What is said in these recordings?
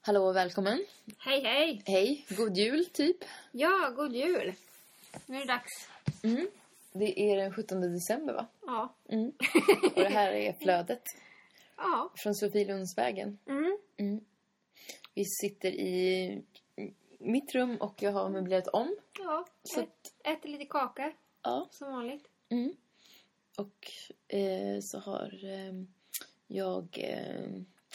Hallå och välkommen. Hej, hej! Hej, god jul typ. Ja, god jul! Nu är det dags. Mm. Det är den 17 december va? Ja. Mm. Och det här är flödet Ja. från Sofielundsvägen. Mm. Mm. Vi sitter i mitt rum och jag har möblerat om. Ja. Så Ät, äter lite kaka, Ja. som vanligt. Mm. Och eh, så har eh, jag... Eh,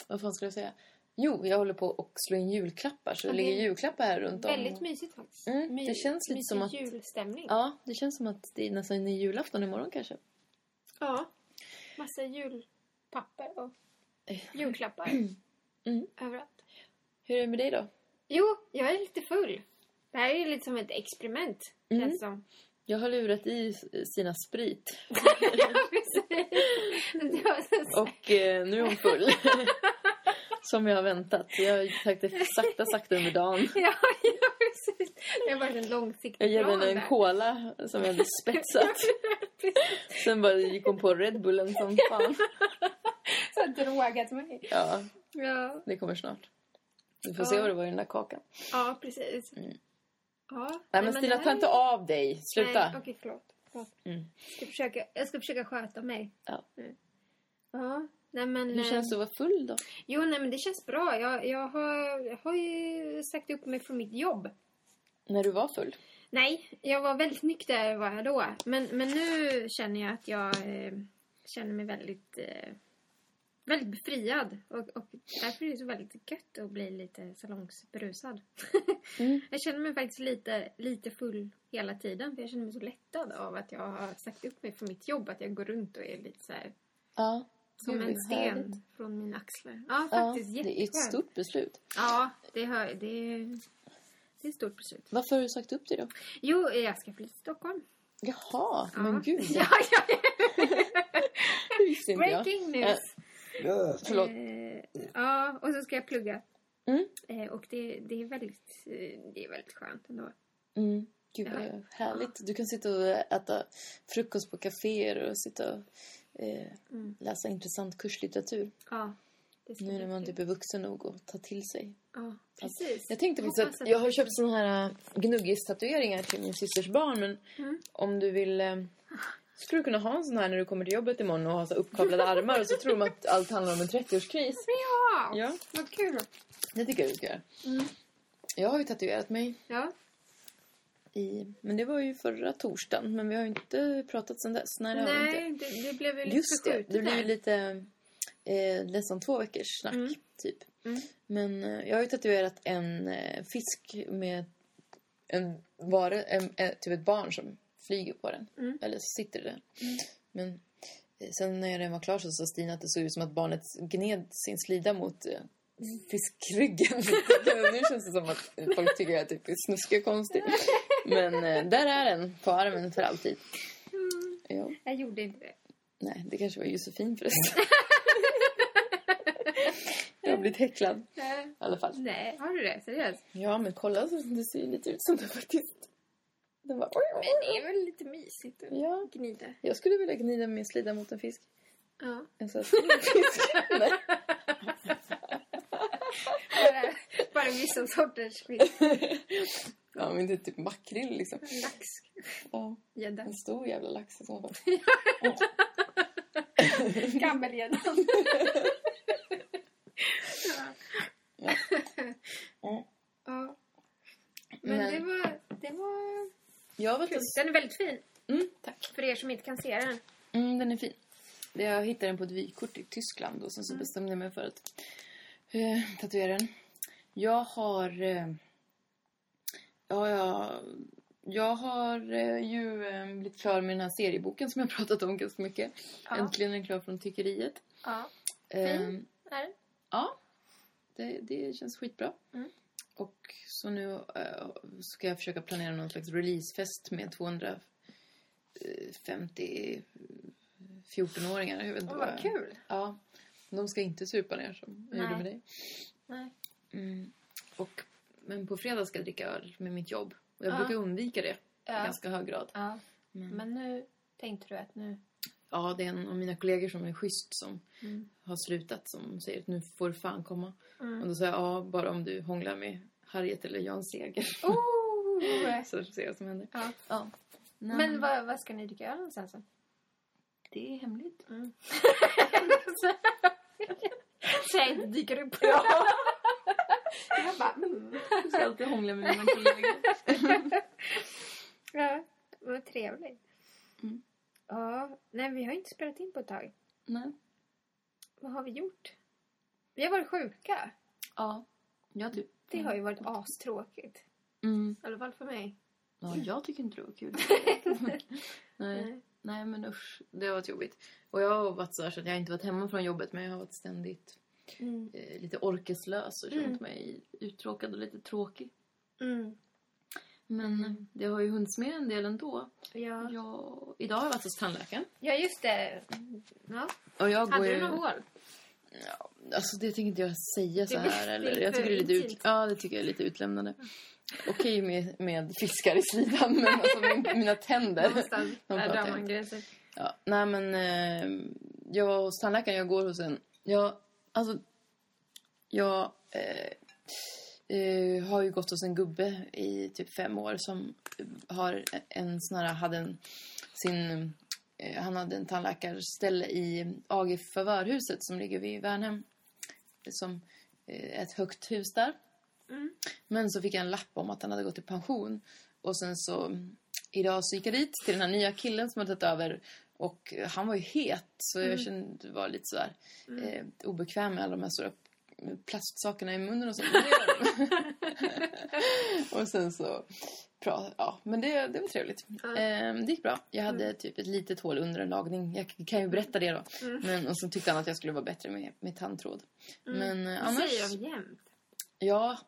vad fan ska jag säga? Jo, jag håller på att slå in julklappar. Så Ja, det ligger julklappar här runt om. Väldigt mysigt faktiskt. Mm, My- det känns lite som att- julstämning. Ja, det känns som att det är nästan är julafton imorgon kanske. Ja. Massa julpapper och Eh. julklappar Mm. överallt. Hur är det med dig då? Jo, jag är lite full. Det här är lite som ett experiment, Mm. känns som. Jag har lurat i sina sprit. ja, precis. Och eh, nu är hon full. Som jag har väntat. Jag har sagt det sakta, sakta under dagen. Ja, ja, precis. Det har varit en långsiktig Jag gav plan henne en där. cola som jag hade spetsat. Sen bara gick hon på Red Bullen som fan. Så har drogat mig. Ja, Ja, det kommer snart. Vi får Ja. se vad det var i den där kakan. ja precis. Mm. Ja. Nej men Stina, det ta inte av dig. Sluta. Nej, okej, förlåt. förlåt. Mm. Jag, ska försöka, jag ska försöka sköta mig. Ja. Mm. Ja, nej men... Hur känns det att vara full då? Jo, nej men det känns bra. Jag, jag, har, jag har ju sagt upp mig från mitt jobb. När du var full? Nej, jag var väldigt nykter var jag då. Men, men nu känner jag att jag eh, känner mig väldigt, eh, väldigt befriad. Och, och därför är det så väldigt gött att bli lite salongsberusad. Mm. jag känner mig faktiskt lite, lite full hela tiden. För jag känner mig så lättad av att jag har sagt upp mig från mitt jobb. Att jag går runt och är lite så här, Ja. Som en sten härligt. från mina axlar. Ja, Ja, faktiskt det är ett stort beslut. Ja, det, har, det, är- det är ett stort beslut. Varför har du sagt upp dig då? Jo, jag ska flytta till Stockholm. Jaha, Ja. men gud. Ja, ja, Det visste inte jag. Breaking news. Äh, förlåt. Eh, ja, och så ska jag plugga. Mm. Eh, och det, det, är väldigt, eh, det är väldigt skönt ändå. Mm. Gud Ja. vad härligt. Du kan sitta och äta frukost på kaféer och sitta och eh, Mm. läsa intressant kurslitteratur. Ja, Nu när man typ är vuxen nog att ta till sig. Ja, precis. Jag tänkte Hoppas att jag har köpt såna här äh, gnuggis-tatueringar till min systers barn. Men Mm. om du vill... eh, Skulle du kunna ha en sån här när du kommer till jobbet imorgon och ha så uppkavlade armar och så tror de att allt handlar om en 30-årskris. Ja, Ja, vad kul. det tycker jag du ska göra. Mm. Jag har ju tatuerat mig Ja, i... Men det var ju förra torsdagen. Men vi har ju inte pratat sen dess. Nej, det har vi inte. det, det blev ju lite Just det, det blir ju lite eh, nästan två veckors snack, Mm. typ. Mm. Men eh, jag har ju tatuerat en eh, fisk med en vare, en, en, typ ett barn som flyger på den. Mm. Eller så sitter det där. Men eh, sen när den var klar så sa Stina att det såg ut som att barnet gned sin slida mot eh, fiskryggen. nu känns det som att folk tycker att jag är snuskig och konstig. Men eh, där är den på armen för alltid. Mm. Ja. Jag gjorde inte det. Nej, det kanske var Josefin förresten. jag har blivit häcklad Nej. i alla fall. Nej, har du det? Seriöst? Ja, men kolla, så det ser ju lite ut som det faktiskt. Den var... Men det är väl lite mysigt att Ja, gnida. jag skulle vilja gnida min slida mot en fisk. Ja. En sån här fisk. Nej. Bara, vissa sorters fisk. Ja, men det är typ makrill liksom. Lax, Ja, gädda, en stor jävla lax i så fall. Ja. Mm. Ja. Men, Men- det var... Det var Jag vet. Den är väldigt fin. Mm, tack. För er som inte kan se den. Mm, den är fin. Jag hittade den på ett vykort i Tyskland och sen så bestämde jag mig för att eh, tatuera den. Jag har... Eh, ja, jag, jag har eh, ju eh, blivit klar med den här serieboken som jag pratat om ganska mycket. Ja. Äntligen är den klar från Tyckeriet. Ja. Eh, Fin. Är den? ja, det, det känns skitbra. Mm. Och så nu ska jag försöka planera någon slags releasefest med 250 14-åringar. Jag vet inte Åh, vad vad kul. Ja. De ska inte supa ner som jag Nej. gjorde med dig. Nej. Mm. Och, men på fredag ska jag dricka öl med mitt jobb. Och jag Ja. brukar undvika det i Ja. ganska hög grad. Ja. Men, Men nu tänkte du att nu... ja, det är en av mina kollegor som är schysst som Mm. har slutat som säger att nu får du fan komma. Mm. Och då säger jag ja, bara om du hånglar med Harriet eller Jan Seger. Oh! Så får se vad som händer. Ja. Ja. Men vad, vad ska ni dricka öl någonstans då? Det är hemligt. Mm. Så jag inte dyker upp. jag bara, mm. Jag ska alltid hångla med mina kollegor. Ja, vad trevligt. Mm. Ja, nej vi har inte spelat in på ett tag. Nej. Vad har vi gjort? Vi har varit sjuka. Ja. Ja, typ. Det har ju varit astråkigt. Mm. I alla fall för mig. Ja, jag tycker inte det var kul. Nej. Nej. Nej, men usch. Det har varit jobbigt. Och jag har varit så här så att jag har inte varit hemma från jobbet men jag har varit ständigt Mm. eh, lite orkeslös och känt Mm. mig uttråkad och lite tråkig. Mm. Men eh, det har ju hunnits med en del ändå. Ja. Jag, idag har jag varit hos tandläkaren. ja, just det. Ja. Och jag går Hade ju... du några hål? Ja, alltså det tänker inte jag säga så här. Eller. Jag tycker det är lite ut... Ja, det tycker jag är lite utlämnande. Okej med, med fiskar i slidan, men alltså min, mina tänder. Någonstans där drar man gränsen. Ja, nej men eh, jag var hos tandläkaren, jag går hos en... Jag, alltså, jag eh, eh, har ju gått hos en gubbe i typ fem år som har en sån här, hade en, sin, eh, han hade en tandläkarställe i AG förvörhuset som ligger vid Värnhem. Som eh, ett högt hus där. Mm. Men så fick jag en lapp om att han hade gått i pension. Och sen så idag så gick jag dit till den här nya killen som hade tagit över. Och eh, han var ju het så jag kände var lite sådär eh, obekväm med alla de här stora plastsakerna i munnen och så. och sen så pra, ja, men det, det var trevligt. Ja. Eh, det gick bra. Jag hade typ ett litet hål under en lagning. Jag kan ju berätta det då. Men, och så tyckte han att jag skulle vara bättre med, med tandtråd. Men eh, Det annars... säger de jämt. Ja.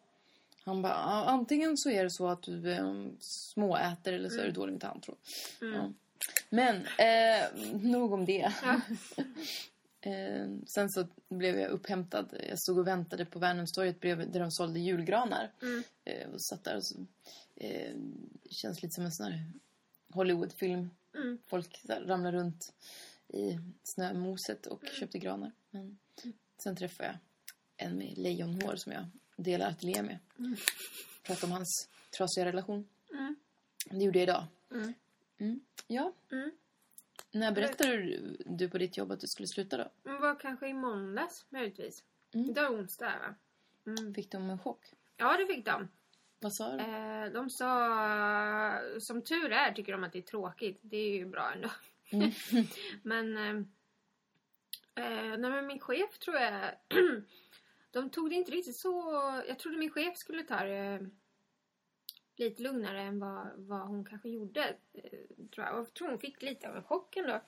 Han bara, "Ja, antingen så är det så att du eh, småäter eller så är du dålig med tandtråd. Ja. Men, eh, nog om det. Ja. eh, sen så blev jag upphämtad. Jag stod och väntade på Värnhemstorget bredvid där de sålde julgranar. Mm. Eh, och satt där och så, eh, känns lite som en sån här Hollywoodfilm. Mm. Folk ramlar runt i snömoset och köpte granar. Men sen träffade jag en med lejonhår som jag delar ateljé med. Pratade om hans trasiga relation. Mm. Det gjorde jag idag. Mm. Mm. Ja. Mm. När berättade du, du på ditt jobb att du skulle sluta då? Det var kanske i måndags, möjligtvis. Mm. Idag är onsdag, va? Mm. Fick de en chock? Ja, det fick de. Vad sa du? Eh, de sa... Som tur är tycker de att det är tråkigt. Det är ju bra ändå. Mm. men... Eh, eh, nej, men min chef tror jag... de tog det inte riktigt så... Jag trodde min chef skulle ta det lite lugnare än vad, vad hon kanske gjorde. Eh, tror jag. jag tror hon fick lite av en chock ändå.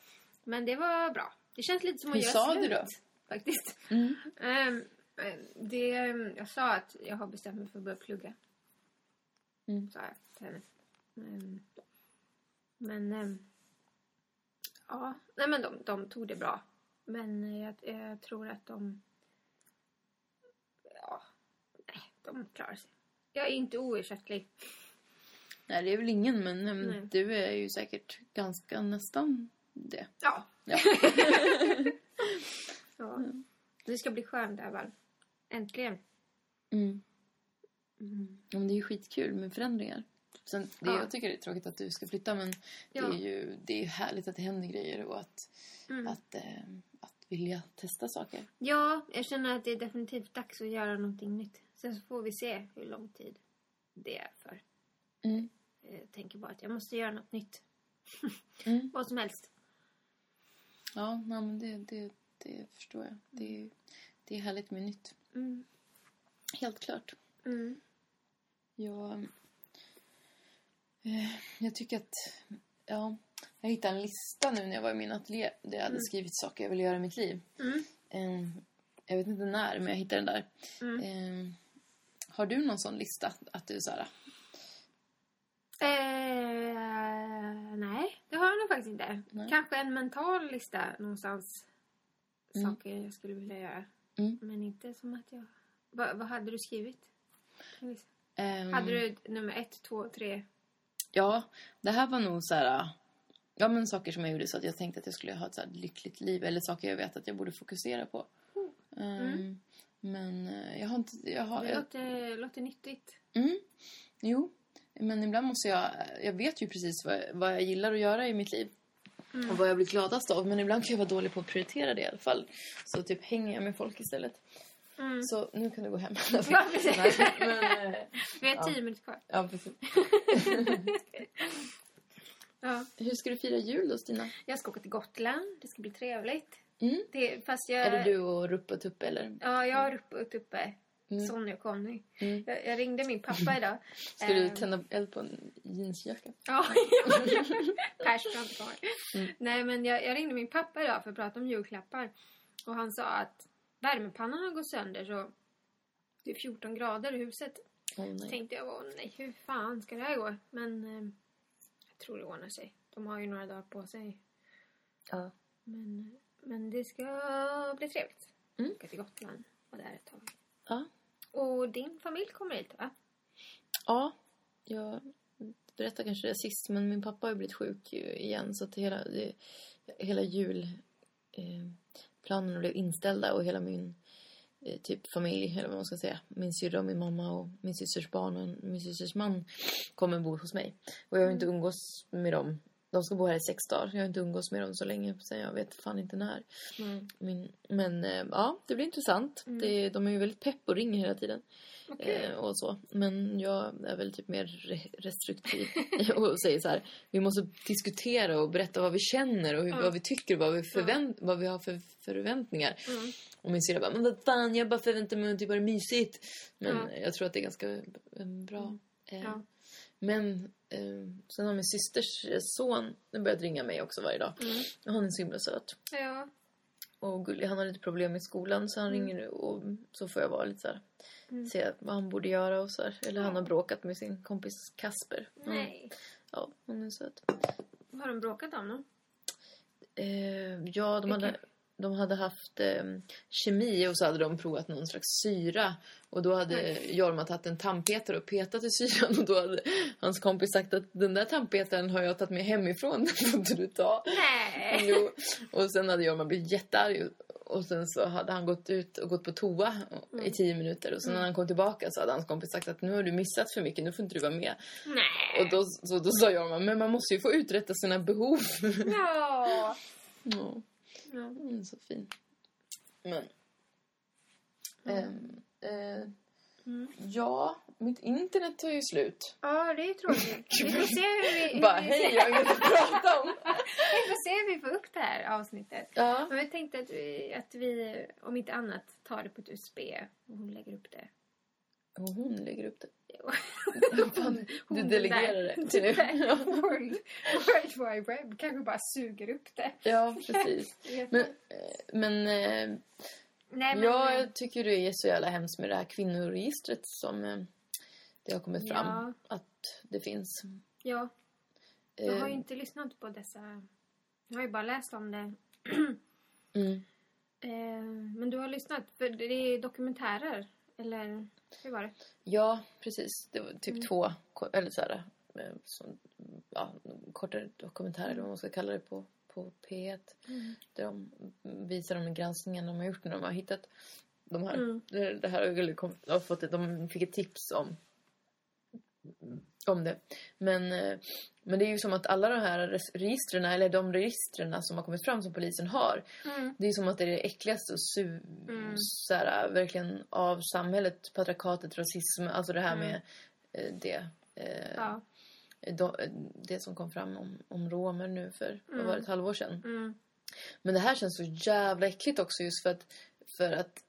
Men det var bra. Det känns lite som att Hur göra sa slut. du då? Faktiskt. Mm. Ehm, eh, det, jag sa att jag har bestämt mig för att börja plugga. Mm. Sa jag till henne. Ehm, men... ehm, ja, nej men de, de tog det bra. Men jag, jag tror att de... Ja, nej, de klarar sig. Jag är inte oersättlig. Nej, det är väl ingen, men mm, Nej. du är ju säkert ganska nästan det. Ja. Ja. ja. Det ska bli väl. Äntligen. Mm. Mm. Ja, men det är ju skitkul med förändringar. Sen, det, Ja. Jag tycker det är tråkigt att du ska flytta men Ja. det är ju det är ju härligt att det händer grejer och att, Mm. att, eh, att vilja testa saker. Ja, jag känner att det är definitivt dags att göra någonting nytt. Sen så får vi se hur lång tid det är för. Mm. Jag tänker bara att jag måste göra något nytt. Mm. Vad som helst. Ja, nej, men det, det, det förstår jag. Det, är- det är härligt med nytt. Mm. Helt klart. Mm. Jag, eh, jag tycker att... Ja, jag hittade en lista nu när jag var i min ateljé där jag hade skrivit saker jag ville göra i mitt liv. Mm. Eh, jag vet inte när, men jag hittade den där. Mm. Eh, har du någon sån lista? Att du så här, Eh, nej, det har jag nog faktiskt inte. Nej. Kanske en mental lista någonstans. Mm. Saker jag skulle vilja göra. Mm. Men inte som att jag... Va, vad hade du skrivit? Ehm, Hade du nummer ett, två, tre? Ja, det här var nog så här... ja, men saker som jag gjorde så att jag tänkte att jag skulle ha ett så lyckligt liv. Eller saker jag vet att jag borde fokusera på. Ehm, Men eh, jag har inte... Jag har, Det jag, låter, låter nyttigt. mm, jo, men ibland måste jag... Jag vet ju precis vad, vad jag gillar att göra i mitt liv. Och vad jag blir gladast av. Men ibland kan jag vara dålig på att prioritera det i alla fall. Så typ hänger jag med folk istället. Mm. Så nu kan du gå hem. Ja. Nej, men, eh, Vi har Ja. tio minuter kvar. ja, precis. Ja. Hur ska du fira jul då, Stina? Jag ska åka till Gotland. Det ska bli trevligt. Mm. Det, fast jag... Är det du och Ruppe och Tuppe eller? Ja, jag har uppe, uppe Mm. Sonny och Conny. Mm. Jag, jag ringde min pappa idag. Ska du Ehm, tända eld på en jeansjacka? Ja, Pers har inte kvar. Mm. Nej, men jag, jag ringde min pappa idag för att prata om julklappar. Och han sa att värmepannan har gått sönder så det är 14 grader i huset. Åh nej. tänkte jag, åh nej, hur fan ska det här gå? Men eh, jag tror det ordnar sig. De har ju några dagar på sig. Ja. Men, men det ska bli trevligt. Mm. Åka till Gotland och där ett tag. Ja. Och din familj kommer hit, va? ja, jag berättade kanske det sist men min pappa har blivit sjuk ju igen så att hela, hela julplanerna eh, blev inställda och hela min eh, typ familj, eller vad man ska säga. Min syrra och min mamma och min systers barn och min systers man kommer bo hos mig. Och jag har inte umgås med dem. De ska bo här i sex dagar. Jag har inte umgås med dem så länge sen jag vet fan inte när. Mm. Min, men eh, ja, det blir intressant. Mm. Det, de är ju väldigt pepp och ringer hela tiden. Okej. Eh, och så. Men jag är väl typ mer re- restriktiv och säger så här. Vi måste diskutera och berätta vad vi känner och hur, Ja. vad vi tycker och vad vi, förvänt, vad vi har för förväntningar. Mm. Och min syrra bara, men vad fan, jag bara förväntar mig att typ det mysigt. Men Ja. jag tror att det är ganska eh, bra. Eh, Ja. Men sen har min systers son börjat ringa mig också varje dag. Mm. Och han är så himla söt Ja. och gullig. Han har lite problem i skolan så han ringer och så får jag vara lite så här. Mm. Se vad han borde göra och så här. Eller han Ja. har bråkat med sin kompis Kasper. Mm. Nej. Ja, hon är söt. Vad har de bråkat om då? Eh, ja, de hade, de hade haft eh, kemi och så hade de provat någon slags syra. Och då hade Jorma tagit en tandpetare och petat i syran och då hade hans kompis sagt att den där tandpetaren har jag tagit med hemifrån, den får inte du ta. Nej. Jo. Och sen hade Jorma blivit jättearg och sen så hade han gått ut och gått på toa i tio minuter och sen när han kom tillbaka så hade hans kompis sagt att nu har du missat för mycket, nu får inte du vara med. Nej. Och då, så, då sa Jorma, men man måste ju få uträtta sina behov. Ja. ja. Ja. Mm, så fin. Men... ehm, eh, Mm. ja, mitt internet tar ju slut. Ja, det är tråkigt. Vi får se hur vi, Bara vi, hej, jag inget att prata om. vi får se hur vi får upp det här avsnittet. Ja. Men jag tänkte att vi, att vi, om inte annat, tar det på ett USB och hon lägger upp det. Och hon lägger upp det. Hon, du delegerar det till nu. Ja. World, Wide Web kanske bara suger upp det. Ja, precis. Men, eh, men eh, Nej, men, jag tycker det är så jävla hemskt med det här kvinnoregistret som eh, det har kommit fram Ja. att det finns. Ja, jag har ju Eh, inte lyssnat på dessa... Jag har ju bara läst om det. mm. Eh, men du har lyssnat, för det är dokumentärer. Eller hur var det? Ja, precis. Det var typ Mm. två, eller så här, eh, som, ja, kortare dokumentärer eller vad man ska kalla det på, på P1. Där de visar de granskningen de har gjort när de har hittat de här. Mm. Det, här har fått de fick ett tips om, om det. Men, eh, men det är ju som att alla de här registren, eller de registren som har kommit fram som polisen har. Mm. Det är som att det är det äckligaste och su- Mm. så här, verkligen av samhället, patriarkatet, rasism, alltså det här Mm. med eh, det. Eh, Ja. de, det som kom fram om, om romer nu för, Mm. var ett halvår sedan. Mm. Men det här känns så jävla äckligt också just för att, för att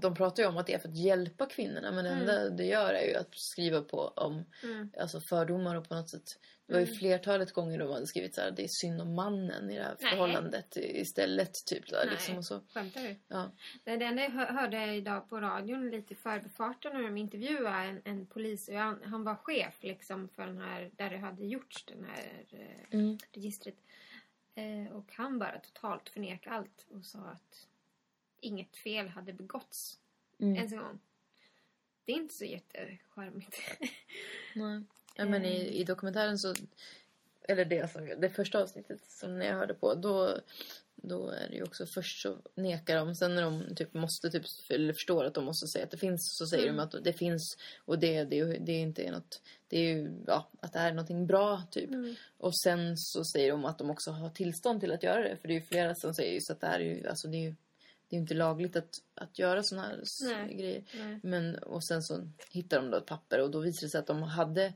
de pratar ju om att det är för att hjälpa kvinnorna men det Mm. enda det gör är ju att skriva på om Mm. alltså fördomar och på något sätt. Det var ju Mm. flertalet gånger de hade skrivit så här, det är synd om mannen i det här Nej. förhållandet istället typ. Där, Nej. liksom, och så. Skämtar du? Ja. Det enda jag hör- hörde idag på radion lite i förbifarten när de intervjuade en, en polis. Han, han var chef liksom för den här, där det hade gjorts den här eh, Mm. registret. Eh, och han bara totalt förnekade allt och sa att inget fel hade begåtts Mm. ens en gång. Det är inte så jättecharmigt. Nej. Ja, men i, i dokumentären så eller det, som, det första avsnittet som jag hörde på, då, då är det ju också först så nekar de, sen när de typ måste typ, eller förstår att de måste säga att det finns, så säger Mm. de att det finns och det, det, det är inte något, det är ju, ja, att det är någonting bra typ. Mm. Och sen så säger de att de också har tillstånd till att göra det, för det är ju flera som säger just att det här är ju, alltså det är ju, det är inte lagligt att, att göra såna här Nej. grejer. Nej. Men, och sen så hittar de då ett papper och då visar det sig att de hade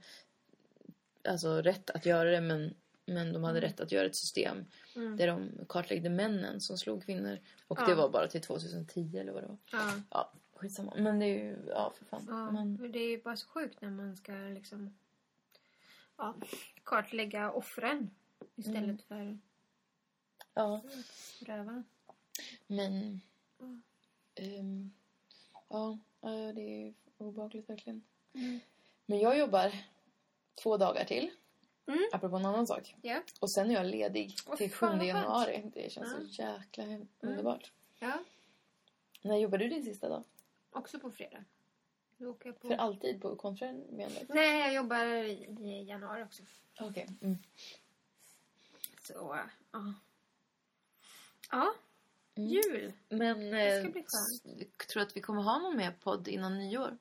alltså, rätt att göra det men, men de hade rätt att göra ett system Mm. där de kartläggde männen som slog kvinnor. Och Ja. det var bara till 2010 eller vad det var. Ja. Ja, skitsamma. Men det är ju, ja för fan. Ja, Men, men det är ju bara så sjukt när man ska liksom ja, kartlägga offren istället Mm. för ja, rövarna. Men... Mm. ehm, ja, det är obehagligt verkligen. Mm. Men jag jobbar två dagar till. Mm. Apropå en annan sak. Ja. Och sen är jag ledig Åh, till 7 fan, vad skönt. januari. Det känns Ja. så jäkla hem- underbart. ja, När jobbar du din sista dag? också på fredag. På... För alltid på konferensen? Nej, jag jobbar i, januari också. Okej. Mm. Så, ja. Ja, Mm. jul. Men Det ska eh, bli skönt. tror du att vi kommer ha någon mer podd innan nyår?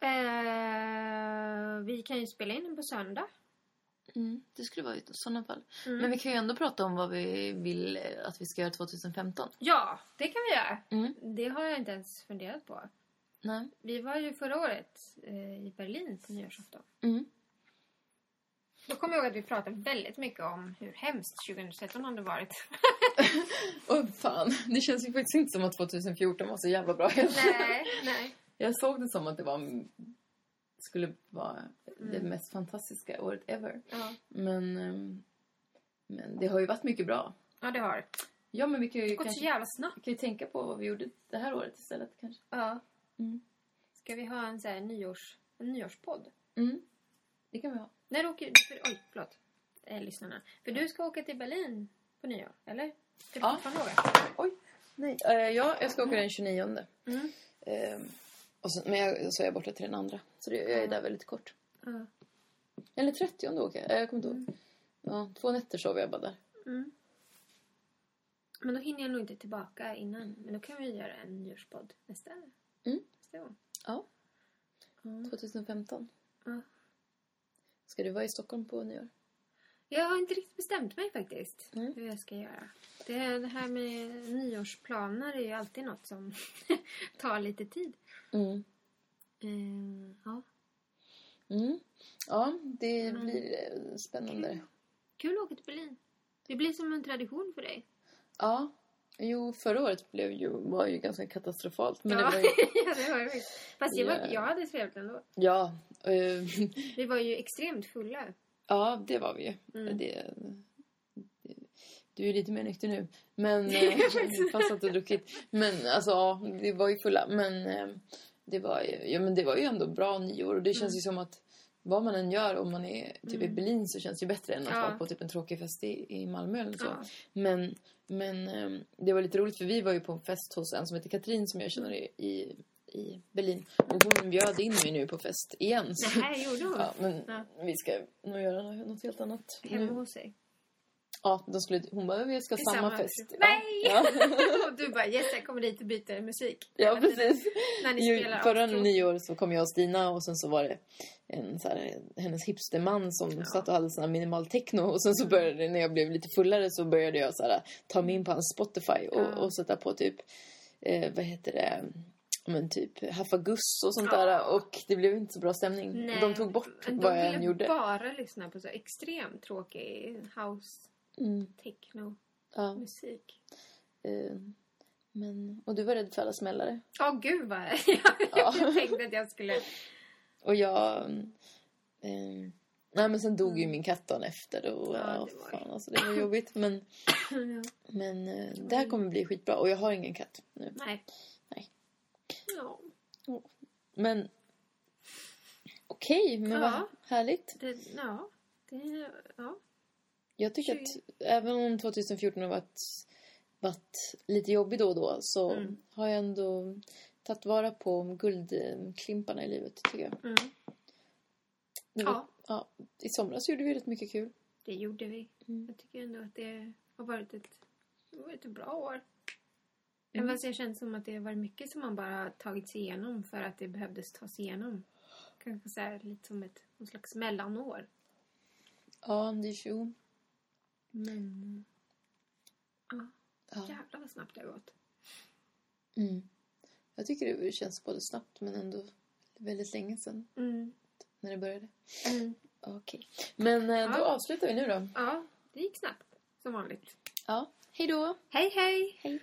Eh, vi kan ju spela in den på söndag. Mm. Det skulle vara i sådana fall. Mm. Men vi kan ju ändå prata om vad vi vill eh, att vi ska göra 2015. Ja, det kan vi göra. Mm. Det har jag inte ens funderat på. Nej. Vi var ju förra året eh, i Berlin på nyårsafton. Mm. Då kommer jag ihåg att vi pratade väldigt mycket om hur hemskt 2013 hade varit. Åh fan, det känns ju faktiskt inte som att 2014 var så jävla bra heller. nej, nej. Jag såg det som att det var skulle vara det Mm. mest fantastiska året ever. Ja, Men, ehm, men det har ju varit mycket bra. ja det har det. Ja, men vi kan ju, Det gått så jävla snabbt. vi kan ju tänka på vad vi gjorde det här året istället kanske. Ja. Mm. Ska vi ha en, så här, nyårs, en nyårspodd? Mm. Det kan vi ha. När åker för, Oj, förlåt. Eh, lyssnarna. För du ska åka till Berlin på nyår, eller? Ska du Ja. fortfarande åka? Oj. Nej. Eh, ja, jag ska åka den 29. Mm. Ehm, och så, men jag, så är jag borta till den andra. Så det, jag är där väldigt kort. Ja. Eller 30 åker jag. Eh, Jag kommer inte ihåg. Ja, två nätter sover jag bara där. Mm. Men då hinner jag nog inte tillbaka innan. Men då kan vi göra en nyårspodd nästa, Mm. nästa gång. Ja, Mm. 2015. Ja. Ska du vara i Stockholm på nyår? Jag har inte riktigt bestämt mig faktiskt. Mm. Hur jag ska göra. Det, det här med nyårsplaner är ju alltid något som tar lite tid. Mm. Eh, ja. Mm. Ja, det Mm. blir eh, spännande. Kul att åka till Berlin. Det blir som en tradition för dig. Ja. Jo, förra året blev ju, var ju ganska katastrofalt. Men ja. det var ju, ja, det var det. Fast jag, var, Ja. jag hade trevligt ändå. ja, eh, Vi var ju extremt fulla. Ja, det var vi ju. Mm. Det, det, du är lite mer nykter nu. Men, eh, fast att du druckit. Men alltså, ja, vi var ju fulla. Men, eh, det var ju, ja, men det var ju ändå bra nyår. Och det känns Mm. ju som att vad man än gör, om man är typ i Mm. Berlin så känns det ju bättre än att Ja. vara på typ en tråkig fest i, i Malmö eller så. Ja. Men, men eh, det var lite roligt för vi var ju på en fest hos en som heter Katrin som jag känner i, i, i Berlin. Och hon bjöd in mig nu på fest igen. Så, här gjorde hon. ja, men Ja. vi ska nog göra nå- något helt annat. Hemma hos sig. Ja, de skulle, hon bara, vi ska samma, samma fest. Nej! Ja, Och du bara yes, jag kommer dit och byter musik. ja precis. När ni Jo, spelar förra nyår så kom jag och Stina och sen så var det en så här, hennes hipsterman som Ja. satt och hade sån här minimal techno och sen så började det, när jag blev lite fullare så började jag så här, ta mig in på hans Spotify och, Ja. och sätta på typ, eh, vad heter det, men typ Haffaguss och sånt Ja. där och det blev inte så bra stämning. Nej, De tog bort vad de jag ville än gjorde. bara lyssna på så extremt tråkig house, Mm, techno, ja, musik. eh, men, och du var rädd för alla smällare. Åh gud vad Ja. jag tänkte att jag skulle... Och jag... Eh, nej men sen dog ju min katt dagen efter och Mm. Ja, ja, det var fan alltså det var jobbigt. Men, Ja. men eh, det här kommer bli skitbra och jag har ingen katt nu. Nej. Ja, Men okej, men Ja. vad härligt. det, ja, det, ja. Jag tycker att även om 2014 har varit, varit lite jobbig då och då så Mm. har jag ändå tagit vara på guldklimparna i livet tycker jag. Mm. Var, Ja. ja. I somras gjorde vi rätt mycket kul. Det gjorde vi. Mm. Jag tycker ändå att det har varit ett, det har varit ett bra år. Mm. Fast jag känner som att det varit mycket som man bara tagit sig igenom för att det behövdes tas igenom. Kanske så här, lite som ett någon slags mellanår. Ja, det är tjo. Men... Ja, Ja. jävlar vad snabbt det har gått. Mm. Jag tycker det känns både snabbt men ändå väldigt länge sedan Mm. när det började. Mm. Okej. Men eh, då Ja. avslutar vi nu då. Ja, det gick snabbt. Som vanligt. Ja. Hej då! Hej, hej! Hej!